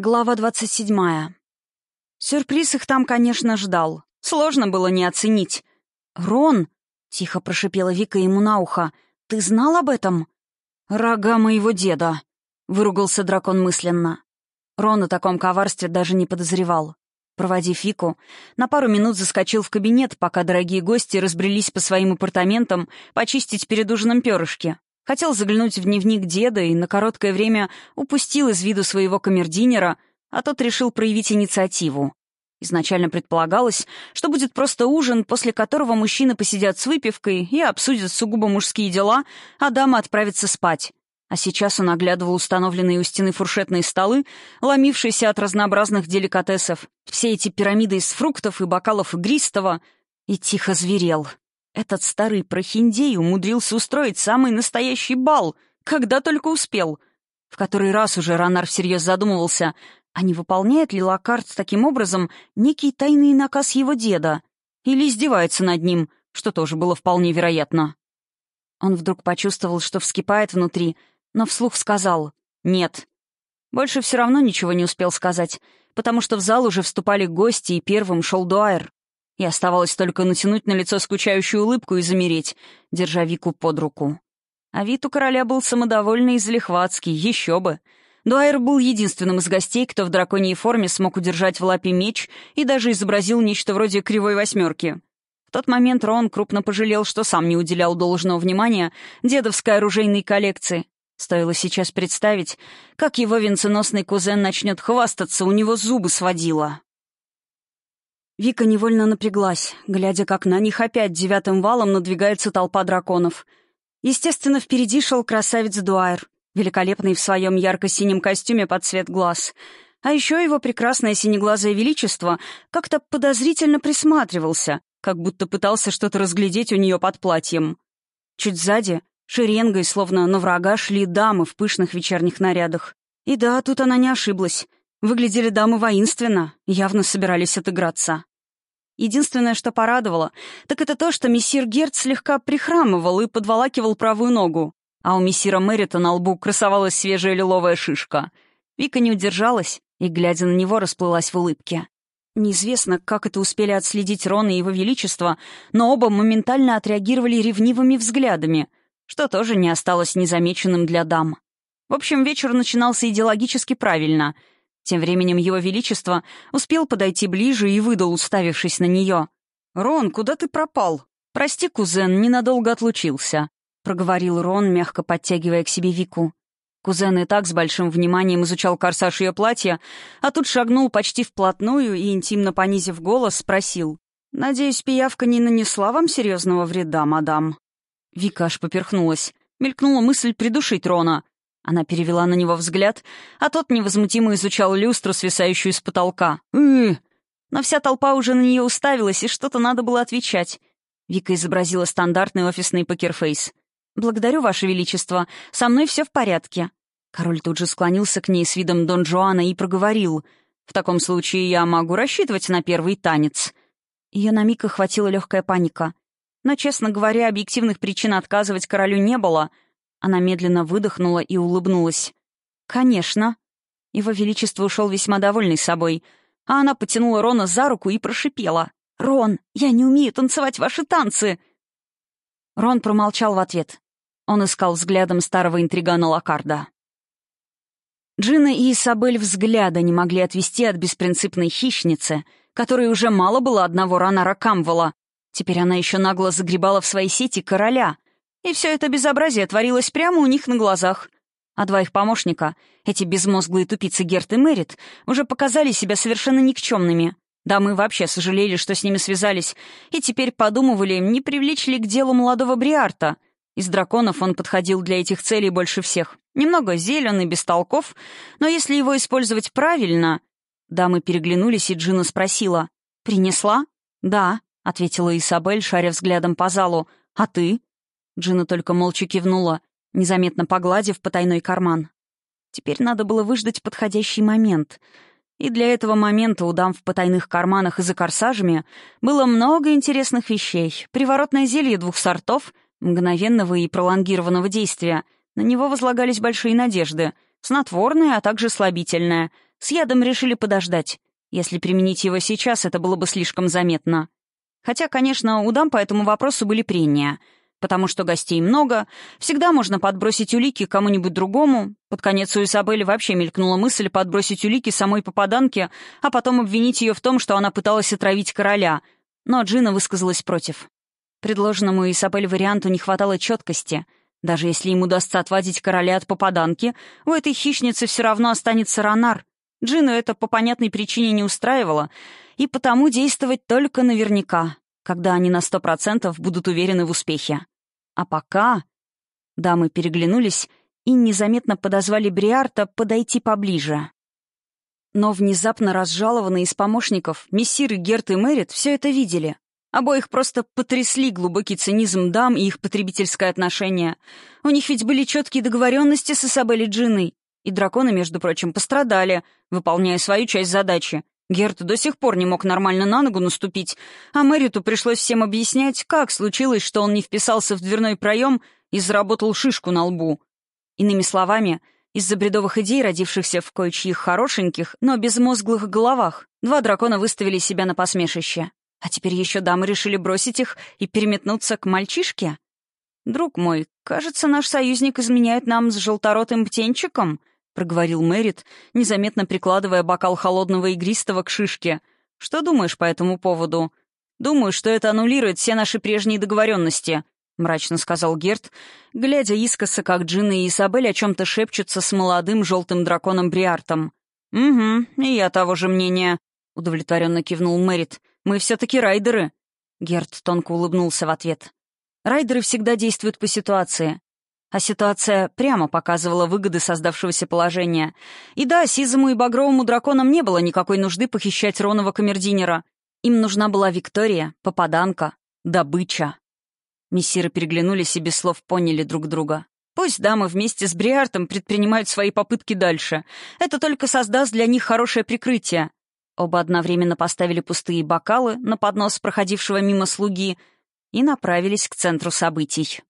Глава двадцать седьмая. Сюрприз их там, конечно, ждал. Сложно было не оценить. «Рон!» — тихо прошипела Вика ему на ухо. «Ты знал об этом?» «Рога моего деда!» — выругался дракон мысленно. Рон о таком коварстве даже не подозревал. Проводив Вику, на пару минут заскочил в кабинет, пока дорогие гости разбрелись по своим апартаментам почистить перед ужином перышки. Хотел заглянуть в дневник деда и на короткое время упустил из виду своего камердинера, а тот решил проявить инициативу. Изначально предполагалось, что будет просто ужин, после которого мужчины посидят с выпивкой и обсудят сугубо мужские дела, а дама отправится спать. А сейчас он оглядывал установленные у стены фуршетные столы, ломившиеся от разнообразных деликатесов, все эти пирамиды из фруктов и бокалов игристого, и тихо зверел. Этот старый прохиндей умудрился устроить самый настоящий бал, когда только успел. В который раз уже Ронар всерьез задумывался, а не выполняет ли Локарт таким образом некий тайный наказ его деда? Или издевается над ним, что тоже было вполне вероятно. Он вдруг почувствовал, что вскипает внутри, но вслух сказал «нет». Больше все равно ничего не успел сказать, потому что в зал уже вступали гости, и первым шел Дуайр. И оставалось только натянуть на лицо скучающую улыбку и замереть, держа Вику под руку. А вид у короля был самодовольный и залихватский, еще бы. Дуайер был единственным из гостей, кто в драконьей форме смог удержать в лапе меч и даже изобразил нечто вроде кривой восьмерки. В тот момент Рон крупно пожалел, что сам не уделял должного внимания дедовской оружейной коллекции. Стоило сейчас представить, как его венценосный кузен начнет хвастаться, у него зубы сводило. Вика невольно напряглась, глядя, как на них опять девятым валом надвигается толпа драконов. Естественно, впереди шел красавец Дуайр, великолепный в своем ярко-синем костюме под цвет глаз. А еще его прекрасное синеглазое величество как-то подозрительно присматривался, как будто пытался что-то разглядеть у нее под платьем. Чуть сзади, шеренгой, словно на врага, шли дамы в пышных вечерних нарядах. И да, тут она не ошиблась. Выглядели дамы воинственно, явно собирались отыграться. Единственное, что порадовало, так это то, что мессир Герц слегка прихрамывал и подволакивал правую ногу, а у мессира Мэрита на лбу красовалась свежая лиловая шишка. Вика не удержалась и, глядя на него, расплылась в улыбке. Неизвестно, как это успели отследить Рон и его величество, но оба моментально отреагировали ревнивыми взглядами, что тоже не осталось незамеченным для дам. В общем, вечер начинался идеологически правильно — тем временем его величество успел подойти ближе и выдал, уставившись на нее. «Рон, куда ты пропал?» «Прости, кузен, ненадолго отлучился», — проговорил Рон, мягко подтягивая к себе Вику. Кузен и так с большим вниманием изучал корсаж ее платья, а тут шагнул почти вплотную и, интимно понизив голос, спросил. «Надеюсь, пиявка не нанесла вам серьезного вреда, мадам?» Вика аж поперхнулась. Мелькнула мысль придушить Рона, она перевела на него взгляд, а тот невозмутимо изучал люстру, свисающую с потолка. «Э Но вся толпа уже на нее уставилась, и что-то надо было отвечать. Вика изобразила стандартный офисный покерфейс. «Благодарю, Ваше Величество. Со мной все в порядке». Король тут же склонился к ней с видом Дон Жуана и проговорил. «В таком случае я могу рассчитывать на первый танец». Ее на миг охватила легкая паника. Но, честно говоря, объективных причин отказывать королю не было — она медленно выдохнула и улыбнулась. «Конечно». Его Величество ушел весьма довольный собой, а она потянула Рона за руку и прошипела. «Рон, я не умею танцевать ваши танцы!» Рон промолчал в ответ. Он искал взглядом старого интригана Лакарда. Джина и Исабель взгляда не могли отвести от беспринципной хищницы, которой уже мало было одного Ранара Камвола. Теперь она еще нагло загребала в свои сети короля, и все это безобразие творилось прямо у них на глазах. А два их помощника, эти безмозглые тупицы Герт и Мэрит, уже показали себя совершенно никчемными. Да мы вообще сожалели, что с ними связались, и теперь подумывали, не привлечь ли к делу молодого Бриарта. Из драконов он подходил для этих целей больше всех. Немного зелен и бестолков, но если его использовать правильно... Дамы переглянулись, и Джина спросила. «Принесла?» «Да», — ответила Исабель, шаря взглядом по залу. «А ты?» Джина только молча кивнула, незаметно погладив потайной карман. Теперь надо было выждать подходящий момент. И для этого момента у дам в потайных карманах и за корсажами было много интересных вещей. Приворотное зелье двух сортов, мгновенного и пролонгированного действия. На него возлагались большие надежды. Снотворное, а также слабительное. с ядом решили подождать. Если применить его сейчас, это было бы слишком заметно. Хотя, конечно, у дам по этому вопросу были прения — потому что гостей много, всегда можно подбросить улики кому-нибудь другому. Под конец у Изабели вообще мелькнула мысль подбросить улики самой попаданке, а потом обвинить ее в том, что она пыталась отравить короля. Но Джина высказалась против. Предложенному Изабель варианту не хватало четкости. Даже если им удастся отводить короля от попаданки, у этой хищницы все равно останется ранар. Джину это по понятной причине не устраивало, и потому действовать только наверняка, когда они на сто процентов будут уверены в успехе. А пока... Дамы переглянулись и незаметно подозвали Бриарта подойти поближе. Но внезапно разжалованные из помощников мессиры Герт и Мэрит все это видели. Обоих просто потрясли глубокий цинизм дам и их потребительское отношение. У них ведь были четкие договоренности с Исабелли Джиной. И драконы, между прочим, пострадали, выполняя свою часть задачи, Герт до сих пор не мог нормально на ногу наступить, а Мэриту пришлось всем объяснять, как случилось, что он не вписался в дверной проем и заработал шишку на лбу. Иными словами, из-за бредовых идей, родившихся в кое-чьих хорошеньких, но безмозглых головах, два дракона выставили себя на посмешище. А теперь еще дамы решили бросить их и переметнуться к мальчишке? «Друг мой, кажется, наш союзник изменяет нам с желторотым птенчиком», проговорил Мэрит, незаметно прикладывая бокал холодного игристого к шишке. «Что думаешь по этому поводу?» «Думаю, что это аннулирует все наши прежние договоренности», — мрачно сказал Герт, глядя искоса, как Джина и Изабель о чем-то шепчутся с молодым желтым драконом Бриартом. «Угу, и я того же мнения», — удовлетворенно кивнул Мэрит. «Мы все-таки райдеры». Герт тонко улыбнулся в ответ. «Райдеры всегда действуют по ситуации. А ситуация прямо показывала выгоды создавшегося положения. И да, Сизому и Багровому драконам не было никакой нужды похищать Ронова камердинера. Им нужна была Виктория, попаданка, добыча. Мессиры переглянулись и без слов поняли друг друга. Пусть дамы вместе с Бриартом предпринимают свои попытки дальше. Это только создаст для них хорошее прикрытие. Оба одновременно поставили пустые бокалы на поднос проходившего мимо слуги и направились к центру событий.